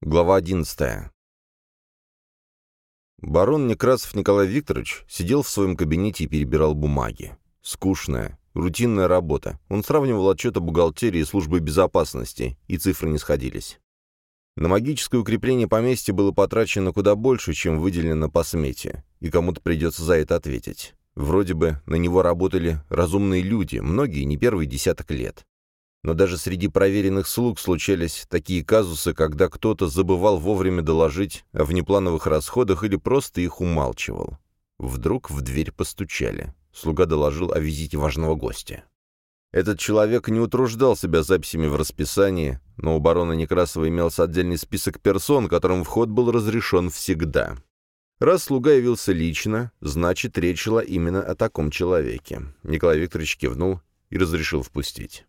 Глава 11. Барон Некрасов Николай Викторович сидел в своем кабинете и перебирал бумаги. Скучная, рутинная работа. Он сравнивал отчеты бухгалтерии и службы безопасности, и цифры не сходились. На магическое укрепление поместья было потрачено куда больше, чем выделено по смете, и кому-то придется за это ответить. Вроде бы на него работали разумные люди, многие не первый десяток лет. Но даже среди проверенных слуг случались такие казусы, когда кто-то забывал вовремя доложить о внеплановых расходах или просто их умалчивал. Вдруг в дверь постучали. Слуга доложил о визите важного гостя. Этот человек не утруждал себя записями в расписании, но у барона Некрасова имелся отдельный список персон, которым вход был разрешен всегда. Раз слуга явился лично, значит, речь шла именно о таком человеке. Николай Викторович кивнул и разрешил впустить.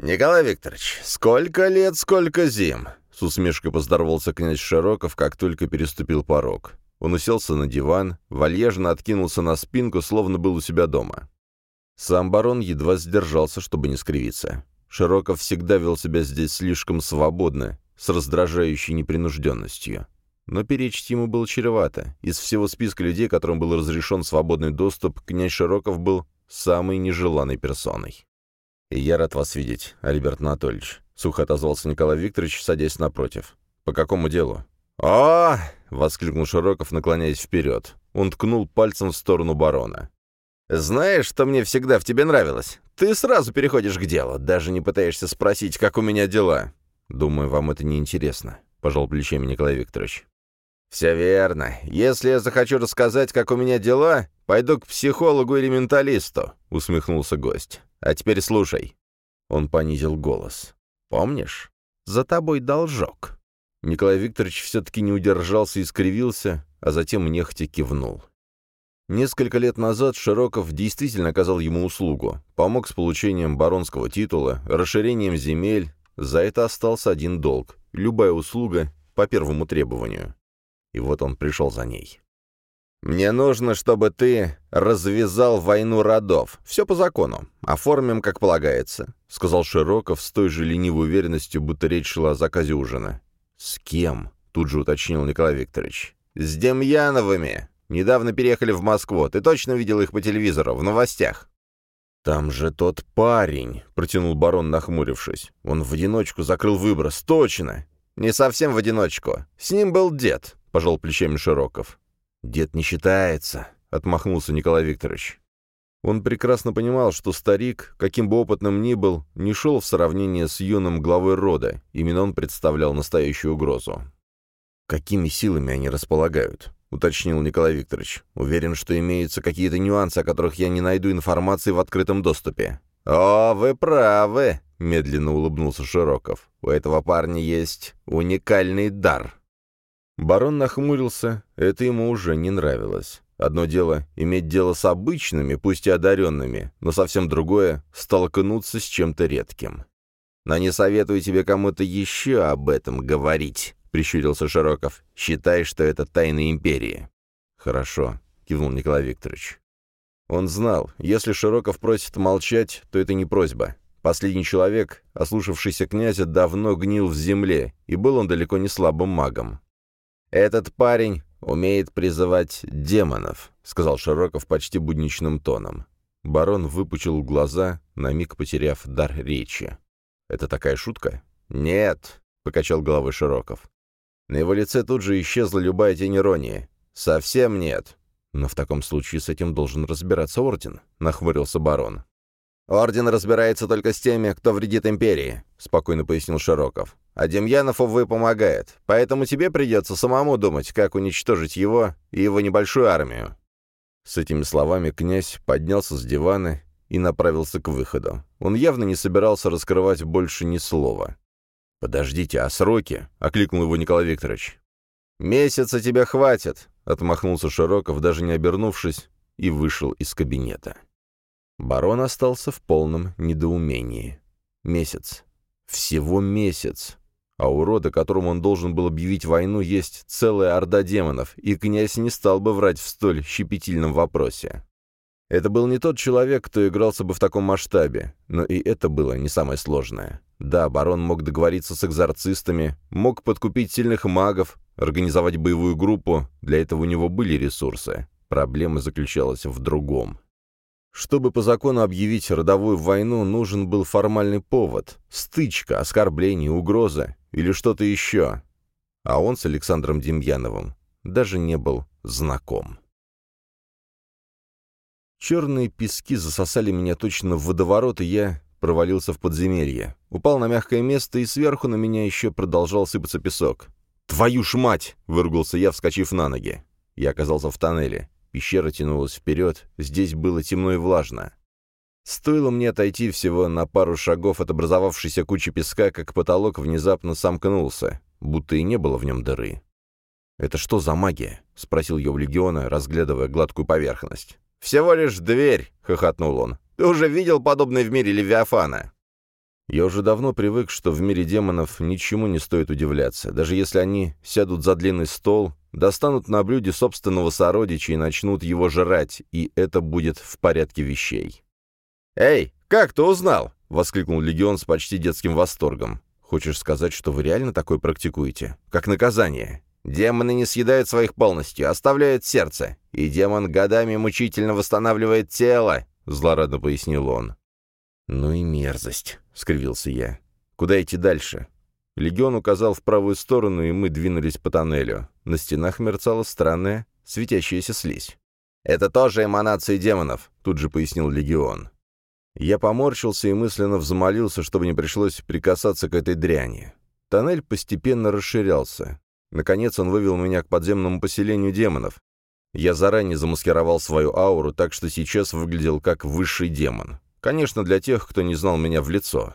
«Николай Викторович, сколько лет, сколько зим!» С усмешкой поздоровался князь Широков, как только переступил порог. Он уселся на диван, вальяжно откинулся на спинку, словно был у себя дома. Сам барон едва сдержался, чтобы не скривиться. Широков всегда вел себя здесь слишком свободно, с раздражающей непринужденностью. Но перечить ему было чревато. Из всего списка людей, которым был разрешен свободный доступ, князь Широков был самой нежеланной персоной. «Я рад вас видеть, Альберт Анатольевич», — сухо отозвался Николай Викторович, садясь напротив. «По какому делу?» «О!» — воскликнул Широков, наклоняясь вперед. Он ткнул пальцем в сторону барона. «Знаешь, что мне всегда в тебе нравилось? Ты сразу переходишь к делу, даже не пытаешься спросить, как у меня дела». «Думаю, вам это не интересно», — пожал плечами Николай Викторович. «Все верно. Если я захочу рассказать, как у меня дела, пойду к психологу или менталисту», — усмехнулся гость. А теперь слушай». Он понизил голос. «Помнишь? За тобой должок». Николай Викторович все-таки не удержался и скривился, а затем нехотя кивнул. Несколько лет назад Широков действительно оказал ему услугу, помог с получением баронского титула, расширением земель, за это остался один долг, любая услуга по первому требованию. И вот он пришел за ней. «Мне нужно, чтобы ты развязал войну родов. Все по закону. Оформим, как полагается», — сказал Широков с той же ленивой уверенностью, будто речь шла о заказе ужина. «С кем?» — тут же уточнил Николай Викторович. «С Демьяновыми. Недавно переехали в Москву. Ты точно видел их по телевизору, в новостях?» «Там же тот парень», — протянул барон, нахмурившись. «Он в одиночку закрыл выброс. Точно!» «Не совсем в одиночку. С ним был дед», — пожал плечами Широков. «Дед не считается», — отмахнулся Николай Викторович. Он прекрасно понимал, что старик, каким бы опытным ни был, не шел в сравнение с юным главой рода, именно он представлял настоящую угрозу. «Какими силами они располагают?» — уточнил Николай Викторович. «Уверен, что имеются какие-то нюансы, о которых я не найду информации в открытом доступе». «О, вы правы!» — медленно улыбнулся Широков. «У этого парня есть уникальный дар». Барон нахмурился, это ему уже не нравилось. Одно дело — иметь дело с обычными, пусть и одаренными, но совсем другое — столкнуться с чем-то редким. «Но не советую тебе кому-то еще об этом говорить», — прищурился Широков. «Считай, что это тайна империи». «Хорошо», — кивнул Николай Викторович. Он знал, если Широков просит молчать, то это не просьба. Последний человек, ослушавшийся князя, давно гнил в земле, и был он далеко не слабым магом. «Этот парень умеет призывать демонов», — сказал Широков почти будничным тоном. Барон выпучил глаза, на миг потеряв дар речи. «Это такая шутка?» «Нет», — покачал головой Широков. На его лице тут же исчезла любая тень иронии. «Совсем нет». «Но в таком случае с этим должен разбираться Орден», — нахмурился барон. «Орден разбирается только с теми, кто вредит империи», — спокойно пояснил Широков. «А Демьянов, увы, помогает. Поэтому тебе придется самому думать, как уничтожить его и его небольшую армию». С этими словами князь поднялся с дивана и направился к выходу. Он явно не собирался раскрывать больше ни слова. «Подождите, а сроки?» — окликнул его Николай Викторович. «Месяца тебе хватит», — отмахнулся Широков, даже не обернувшись, и вышел из кабинета. Барон остался в полном недоумении. Месяц. Всего месяц. А у рода, которому он должен был объявить войну, есть целая орда демонов, и князь не стал бы врать в столь щепетильном вопросе. Это был не тот человек, кто игрался бы в таком масштабе, но и это было не самое сложное. Да, барон мог договориться с экзорцистами, мог подкупить сильных магов, организовать боевую группу, для этого у него были ресурсы. Проблема заключалась в другом. Чтобы по закону объявить родовую войну, нужен был формальный повод — стычка, оскорбление, угроза или что-то еще. А он с Александром Демьяновым даже не был знаком. Черные пески засосали меня точно в водоворот, и я провалился в подземелье. Упал на мягкое место, и сверху на меня еще продолжал сыпаться песок. «Твою ж мать!» — выругался я, вскочив на ноги. Я оказался в тоннеле. Пещера тянулась вперед, здесь было темно и влажно. Стоило мне отойти всего на пару шагов от образовавшейся кучи песка, как потолок внезапно сомкнулся, будто и не было в нем дыры. «Это что за магия?» — спросил я у легиона, разглядывая гладкую поверхность. «Всего лишь дверь!» — хохотнул он. «Ты уже видел подобное в мире Левиафана?» Я уже давно привык, что в мире демонов ничему не стоит удивляться. Даже если они сядут за длинный стол, достанут на блюде собственного сородича и начнут его жрать, и это будет в порядке вещей. «Эй, как ты узнал?» — воскликнул Легион с почти детским восторгом. «Хочешь сказать, что вы реально такое практикуете? Как наказание?» Демоны не съедают своих полностью, оставляют сердце, и демон годами мучительно восстанавливает тело, — злорадно пояснил он. «Ну и мерзость», — скривился я. «Куда идти дальше?» Легион указал в правую сторону, и мы двинулись по тоннелю. На стенах мерцала странная, светящаяся слизь. «Это тоже эманации демонов», — тут же пояснил Легион. Я поморщился и мысленно взмолился, чтобы не пришлось прикасаться к этой дряни. Тоннель постепенно расширялся. Наконец он вывел меня к подземному поселению демонов. Я заранее замаскировал свою ауру, так что сейчас выглядел как высший демон. Конечно, для тех, кто не знал меня в лицо.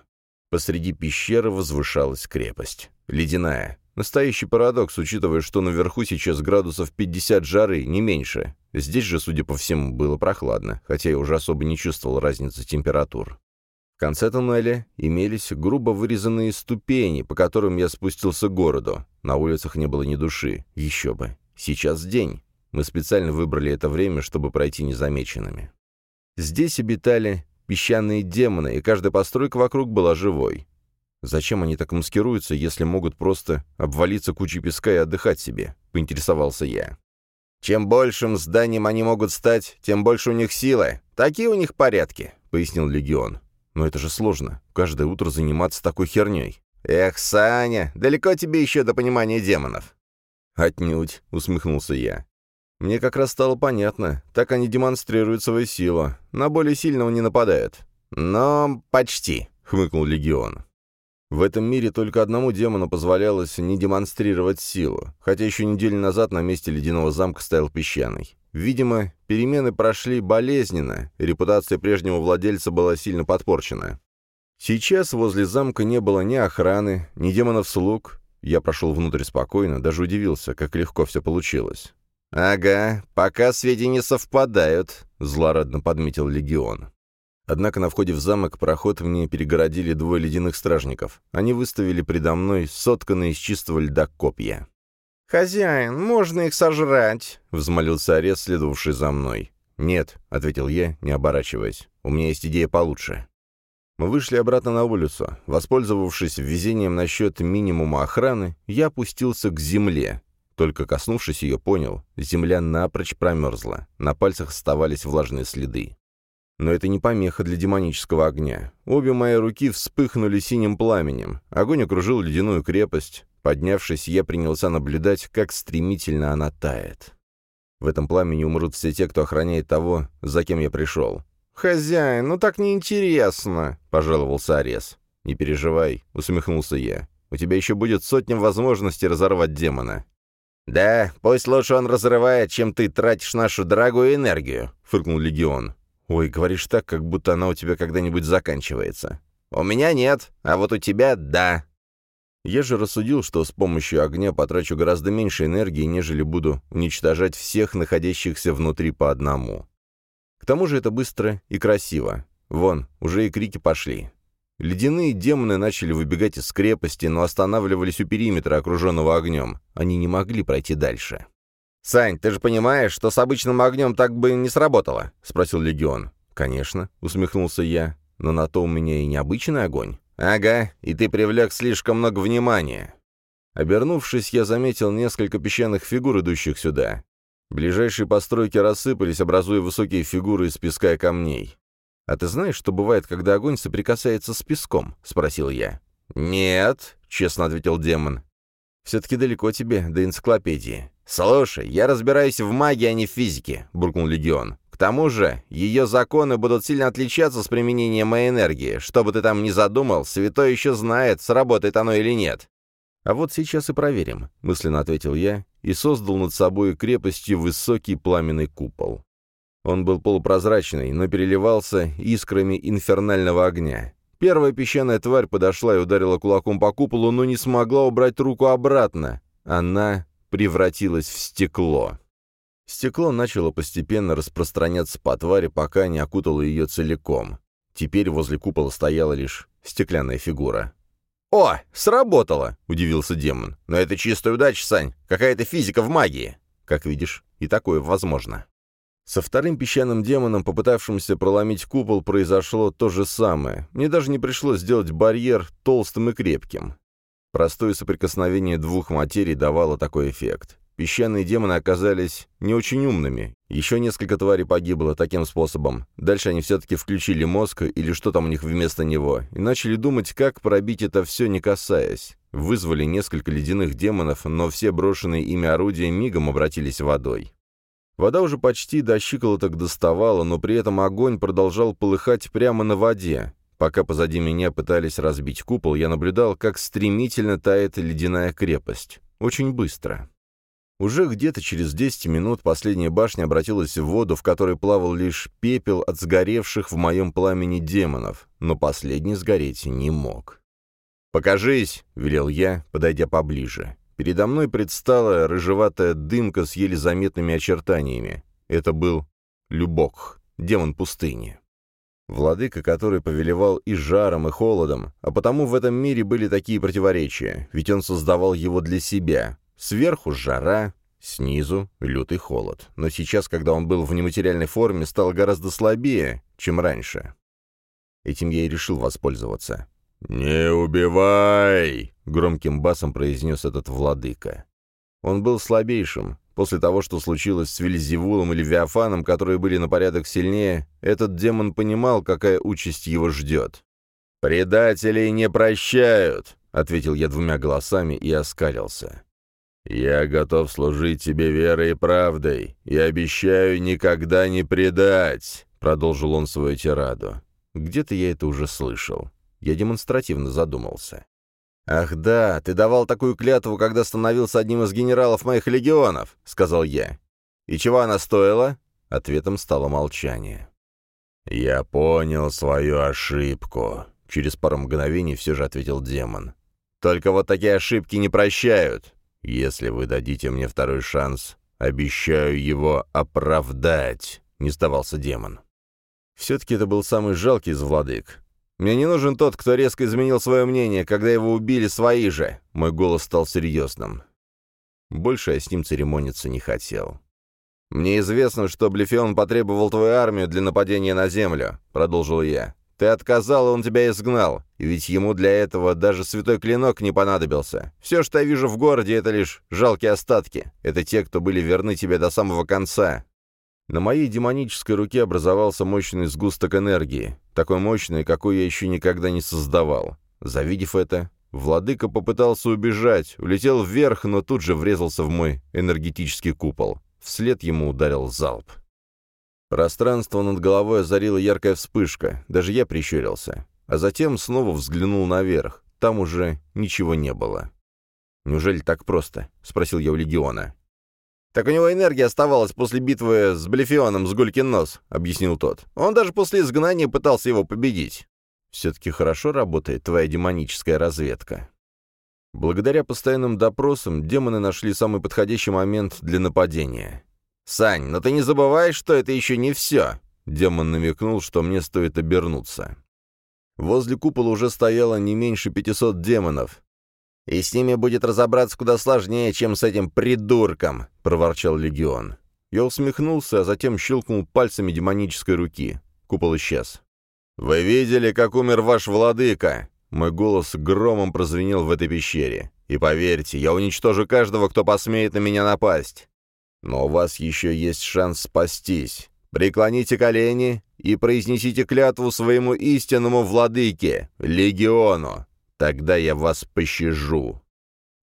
Посреди пещеры возвышалась крепость. Ледяная. Настоящий парадокс, учитывая, что наверху сейчас градусов 50 жары, не меньше. Здесь же, судя по всему, было прохладно, хотя я уже особо не чувствовал разницы температур. В конце туннеля имелись грубо вырезанные ступени, по которым я спустился к городу. На улицах не было ни души. Еще бы. Сейчас день. Мы специально выбрали это время, чтобы пройти незамеченными. Здесь обитали песчаные демоны, и каждая постройка вокруг была живой. Зачем они так маскируются, если могут просто обвалиться кучей песка и отдыхать себе? Поинтересовался я. Чем большим зданием они могут стать, тем больше у них силы. Такие у них порядки, пояснил Легион. Но это же сложно, каждое утро заниматься такой херней. Эх, Саня, далеко тебе еще до понимания демонов. Отнюдь, усмехнулся я. Мне как раз стало понятно. Так они демонстрируют свою силу. На более сильного не нападают. Но почти, хмыкнул Легион. В этом мире только одному демону позволялось не демонстрировать силу, хотя еще неделю назад на месте ледяного замка стоял песчаный. Видимо, перемены прошли болезненно, репутация прежнего владельца была сильно подпорчена. Сейчас возле замка не было ни охраны, ни демонов-слуг. Я прошел внутрь спокойно, даже удивился, как легко все получилось. «Ага, пока сведения совпадают», — злорадно подметил Легион. Однако на входе в замок проход мне перегородили двое ледяных стражников. Они выставили предо мной сотканные из чистого льда копья. «Хозяин, можно их сожрать?» — взмолился Арес, следовавший за мной. «Нет», — ответил я, не оборачиваясь. «У меня есть идея получше». Мы вышли обратно на улицу. Воспользовавшись ввезением насчет минимума охраны, я опустился к земле, только коснувшись ее, понял, земля напрочь промерзла, на пальцах оставались влажные следы. Но это не помеха для демонического огня. Обе мои руки вспыхнули синим пламенем. Огонь окружил ледяную крепость. Поднявшись, я принялся наблюдать, как стремительно она тает. В этом пламени умрут все те, кто охраняет того, за кем я пришел. «Хозяин, ну так неинтересно», — пожаловался Арес. «Не переживай», — усмехнулся я. «У тебя еще будет сотня возможностей разорвать демона. «Да, пусть лучше он разрывает, чем ты тратишь нашу дорогую энергию», — фыркнул Легион. «Ой, говоришь так, как будто она у тебя когда-нибудь заканчивается». «У меня нет, а вот у тебя — да». Я же рассудил, что с помощью огня потрачу гораздо меньше энергии, нежели буду уничтожать всех находящихся внутри по одному. К тому же это быстро и красиво. Вон, уже и крики пошли. Ледяные демоны начали выбегать из крепости, но останавливались у периметра, окруженного огнем. Они не могли пройти дальше. «Сань, ты же понимаешь, что с обычным огнем так бы не сработало?» — спросил Легион. «Конечно», — усмехнулся я. «Но на то у меня и необычный огонь. «Ага, и ты привлек слишком много внимания». Обернувшись, я заметил несколько песчаных фигур, идущих сюда. Ближайшие постройки рассыпались, образуя высокие фигуры из песка и камней. «А ты знаешь, что бывает, когда огонь соприкасается с песком?» — спросил я. «Нет», — честно ответил демон. «Все-таки далеко тебе до энциклопедии». «Слушай, я разбираюсь в магии, а не в физике», — буркнул Легион. «К тому же, ее законы будут сильно отличаться с применением моей энергии. Что бы ты там ни задумал, святой еще знает, сработает оно или нет». «А вот сейчас и проверим», — мысленно ответил я и создал над собой крепостью высокий пламенный купол. Он был полупрозрачный, но переливался искрами инфернального огня. Первая песчаная тварь подошла и ударила кулаком по куполу, но не смогла убрать руку обратно. Она превратилась в стекло. Стекло начало постепенно распространяться по твари, пока не окутало ее целиком. Теперь возле купола стояла лишь стеклянная фигура. «О, сработало!» — удивился демон. «Но это чистая удача, Сань. Какая-то физика в магии!» Как видишь, и такое возможно. Со вторым песчаным демоном, попытавшимся проломить купол, произошло то же самое. Мне даже не пришлось сделать барьер толстым и крепким. Простое соприкосновение двух материй давало такой эффект. Песчаные демоны оказались не очень умными. Еще несколько тварей погибло таким способом. Дальше они все-таки включили мозг, или что там у них вместо него, и начали думать, как пробить это все, не касаясь. Вызвали несколько ледяных демонов, но все брошенные ими орудия мигом обратились водой. Вода уже почти до щиколоток доставала, но при этом огонь продолжал полыхать прямо на воде. Пока позади меня пытались разбить купол, я наблюдал, как стремительно тает ледяная крепость. Очень быстро. Уже где-то через 10 минут последняя башня обратилась в воду, в которой плавал лишь пепел от сгоревших в моем пламени демонов, но последний сгореть не мог. «Покажись!» — велел я, подойдя поближе. Передо мной предстала рыжеватая дымка с еле заметными очертаниями. Это был Любок, демон пустыни. Владыка, который повелевал и жаром, и холодом, а потому в этом мире были такие противоречия, ведь он создавал его для себя. Сверху жара, снизу лютый холод. Но сейчас, когда он был в нематериальной форме, стал гораздо слабее, чем раньше. Этим я и решил воспользоваться. «Не убивай!» — громким басом произнес этот владыка. Он был слабейшим. После того, что случилось с Вильзевулом и Левиафаном, которые были на порядок сильнее, этот демон понимал, какая участь его ждет. «Предателей не прощают!» — ответил я двумя голосами и оскалился. «Я готов служить тебе верой и правдой, и обещаю никогда не предать!» — продолжил он свою тираду. Где-то я это уже слышал. Я демонстративно задумался. «Ах да, ты давал такую клятву, когда становился одним из генералов моих легионов», — сказал я. «И чего она стоила?» Ответом стало молчание. «Я понял свою ошибку», — через пару мгновений все же ответил демон. «Только вот такие ошибки не прощают. Если вы дадите мне второй шанс, обещаю его оправдать», — не сдавался демон. Все-таки это был самый жалкий из владык. Мне не нужен тот, кто резко изменил свое мнение, когда его убили свои же. Мой голос стал серьезным. Больше я с ним церемониться не хотел. «Мне известно, что Блефион потребовал твою армию для нападения на землю», — продолжил я. «Ты отказал, и он тебя изгнал. И ведь ему для этого даже святой клинок не понадобился. Все, что я вижу в городе, это лишь жалкие остатки. Это те, кто были верны тебе до самого конца. На моей демонической руке образовался мощный сгусток энергии, такой мощный, какой я еще никогда не создавал. Завидев это, владыка попытался убежать, улетел вверх, но тут же врезался в мой энергетический купол. Вслед ему ударил залп. Пространство над головой озарила яркая вспышка, даже я прищурился. А затем снова взглянул наверх, там уже ничего не было. «Неужели так просто?» — спросил я у Легиона. «Так у него энергия оставалась после битвы с Блефионом с Гулькин нос», — объяснил тот. «Он даже после изгнания пытался его победить». «Все-таки хорошо работает твоя демоническая разведка». Благодаря постоянным допросам демоны нашли самый подходящий момент для нападения. «Сань, но ты не забывай, что это еще не все!» Демон намекнул, что мне стоит обернуться. Возле купола уже стояло не меньше пятисот демонов, и с ними будет разобраться куда сложнее, чем с этим придурком», — проворчал Легион. Я усмехнулся, а затем щелкнул пальцами демонической руки. Купол исчез. «Вы видели, как умер ваш владыка?» Мой голос громом прозвенел в этой пещере. «И поверьте, я уничтожу каждого, кто посмеет на меня напасть. Но у вас еще есть шанс спастись. Преклоните колени и произнесите клятву своему истинному владыке, легиону. Тогда я вас пощажу».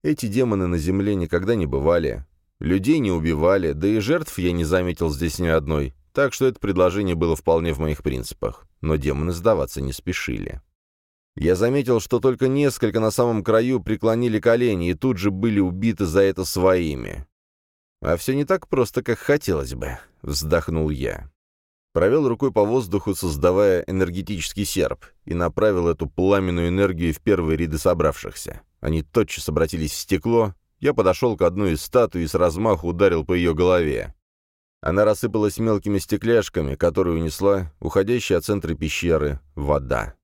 Эти демоны на земле никогда не бывали. Людей не убивали, да и жертв я не заметил здесь ни одной, так что это предложение было вполне в моих принципах. Но демоны сдаваться не спешили. Я заметил, что только несколько на самом краю преклонили колени и тут же были убиты за это своими. «А все не так просто, как хотелось бы», — вздохнул я. Провел рукой по воздуху, создавая энергетический серп, и направил эту пламенную энергию в первые ряды собравшихся. Они тотчас обратились в стекло, я подошел к одной из статуй и с размаху ударил по ее голове. Она рассыпалась мелкими стекляшками, которые унесла уходящая от центра пещеры вода.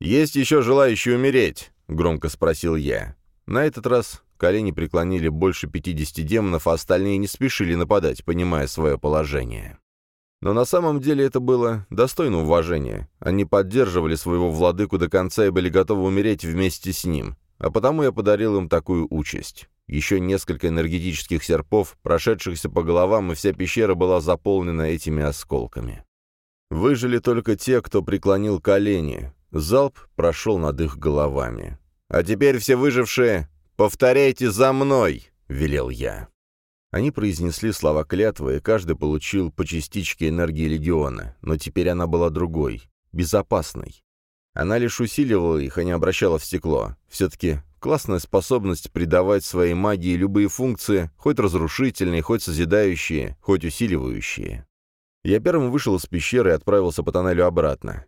«Есть еще желающие умереть?» — громко спросил я. На этот раз колени преклонили больше 50 демонов, а остальные не спешили нападать, понимая свое положение. Но на самом деле это было достойно уважения. Они поддерживали своего владыку до конца и были готовы умереть вместе с ним, а потому я подарил им такую участь. Еще несколько энергетических серпов, прошедшихся по головам, и вся пещера была заполнена этими осколками. Выжили только те, кто преклонил колени. Залп прошел над их головами. «А теперь все выжившие, повторяйте за мной!» — велел я. Они произнесли слова клятвы, и каждый получил по частичке энергии Легиона, но теперь она была другой, безопасной. Она лишь усиливала их, а не обращала в стекло. Все-таки классная способность придавать своей магии любые функции, хоть разрушительные, хоть созидающие, хоть усиливающие. Я первым вышел из пещеры и отправился по тоннелю обратно.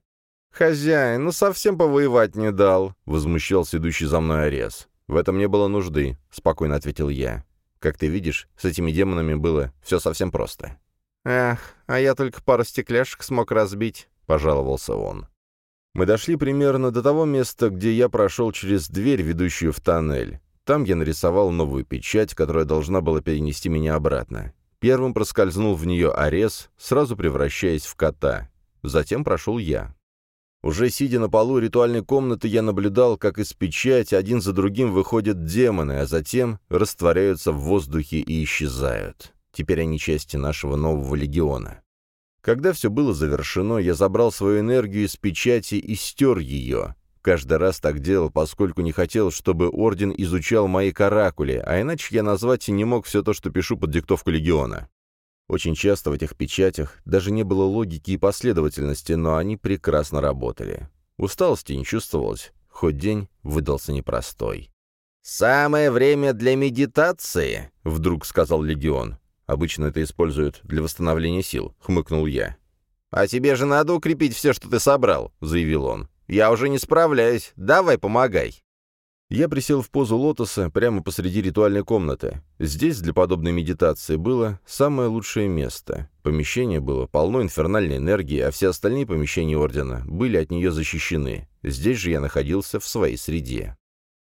«Хозяин, ну совсем повоевать не дал», — возмущался идущий за мной Арес. «В этом не было нужды», — спокойно ответил я. Как ты видишь, с этими демонами было все совсем просто. «Эх, а я только пару стекляшек смог разбить», — пожаловался он. Мы дошли примерно до того места, где я прошел через дверь, ведущую в тоннель. Там я нарисовал новую печать, которая должна была перенести меня обратно. Первым проскользнул в нее Арес, сразу превращаясь в кота. Затем прошел я. Уже сидя на полу ритуальной комнаты, я наблюдал, как из печати один за другим выходят демоны, а затем растворяются в воздухе и исчезают. Теперь они части нашего нового легиона. Когда все было завершено, я забрал свою энергию из печати и стер ее. Каждый раз так делал, поскольку не хотел, чтобы Орден изучал мои каракули, а иначе я назвать и не мог все то, что пишу под диктовку Легиона. Очень часто в этих печатях даже не было логики и последовательности, но они прекрасно работали. Усталости не чувствовалось, хоть день выдался непростой. «Самое время для медитации», — вдруг сказал Легион. «Обычно это используют для восстановления сил», — хмыкнул я. «А тебе же надо укрепить все, что ты собрал», — заявил он. «Я уже не справляюсь. Давай, помогай». Я присел в позу лотоса прямо посреди ритуальной комнаты. Здесь для подобной медитации было самое лучшее место. Помещение было полно инфернальной энергии, а все остальные помещения Ордена были от нее защищены. Здесь же я находился в своей среде.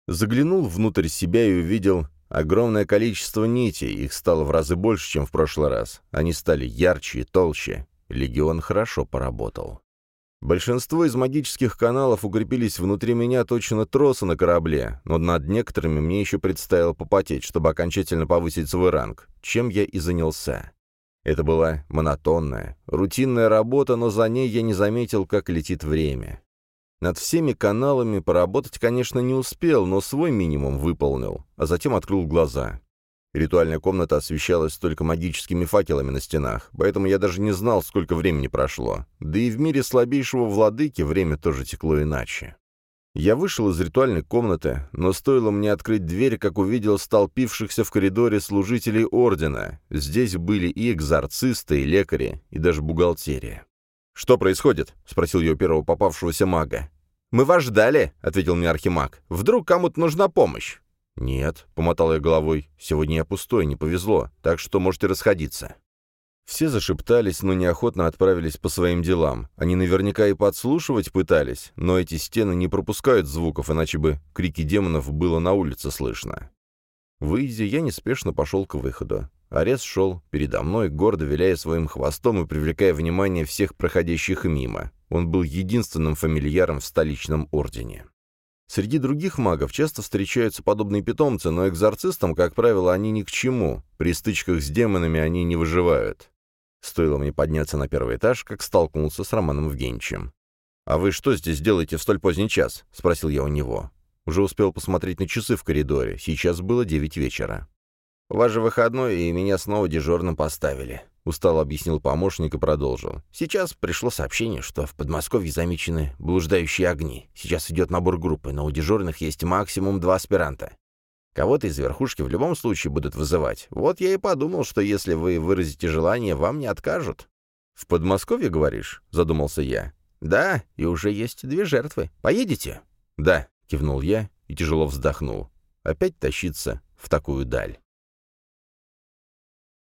Заглянул внутрь себя и увидел огромное количество нитей, их стало в разы больше, чем в прошлый раз. Они стали ярче и толще. Легион хорошо поработал. Большинство из магических каналов укрепились внутри меня точно троса на корабле, но над некоторыми мне еще предстояло попотеть, чтобы окончательно повысить свой ранг, чем я и занялся. Это была монотонная, рутинная работа, но за ней я не заметил, как летит время. Над всеми каналами поработать, конечно, не успел, но свой минимум выполнил, а затем открыл глаза. Ритуальная комната освещалась только магическими факелами на стенах, поэтому я даже не знал, сколько времени прошло. Да и в мире слабейшего владыки время тоже текло иначе. Я вышел из ритуальной комнаты, но стоило мне открыть дверь, как увидел столпившихся в коридоре служителей Ордена. Здесь были и экзорцисты, и лекари, и даже бухгалтерия. «Что происходит?» — спросил я у первого попавшегося мага. «Мы вас ждали», — ответил мне архимаг. «Вдруг кому-то нужна помощь?» «Нет», — помотал я головой, — «сегодня я пустой, не повезло, так что можете расходиться». Все зашептались, но неохотно отправились по своим делам. Они наверняка и подслушивать пытались, но эти стены не пропускают звуков, иначе бы крики демонов было на улице слышно. Выйдя, я неспешно пошел к выходу. Арес шел передо мной, гордо виляя своим хвостом и привлекая внимание всех проходящих мимо. Он был единственным фамильяром в столичном ордене. Среди других магов часто встречаются подобные питомцы, но экзорцистам, как правило, они ни к чему. При стычках с демонами они не выживают. Стоило мне подняться на первый этаж, как столкнулся с Романом Евгеньевичем. «А вы что здесь делаете в столь поздний час?» — спросил я у него. Уже успел посмотреть на часы в коридоре. Сейчас было девять вечера. «У вас же выходной, и меня снова дежурным поставили», — устало объяснил помощник и продолжил. «Сейчас пришло сообщение, что в Подмосковье замечены блуждающие огни. Сейчас идет набор группы, но у дежурных есть максимум два аспиранта. Кого-то из верхушки в любом случае будут вызывать. Вот я и подумал, что если вы выразите желание, вам не откажут». «В Подмосковье, говоришь?» — задумался я. «Да, и уже есть две жертвы. Поедете?» «Да», — кивнул я и тяжело вздохнул. «Опять тащиться в такую даль».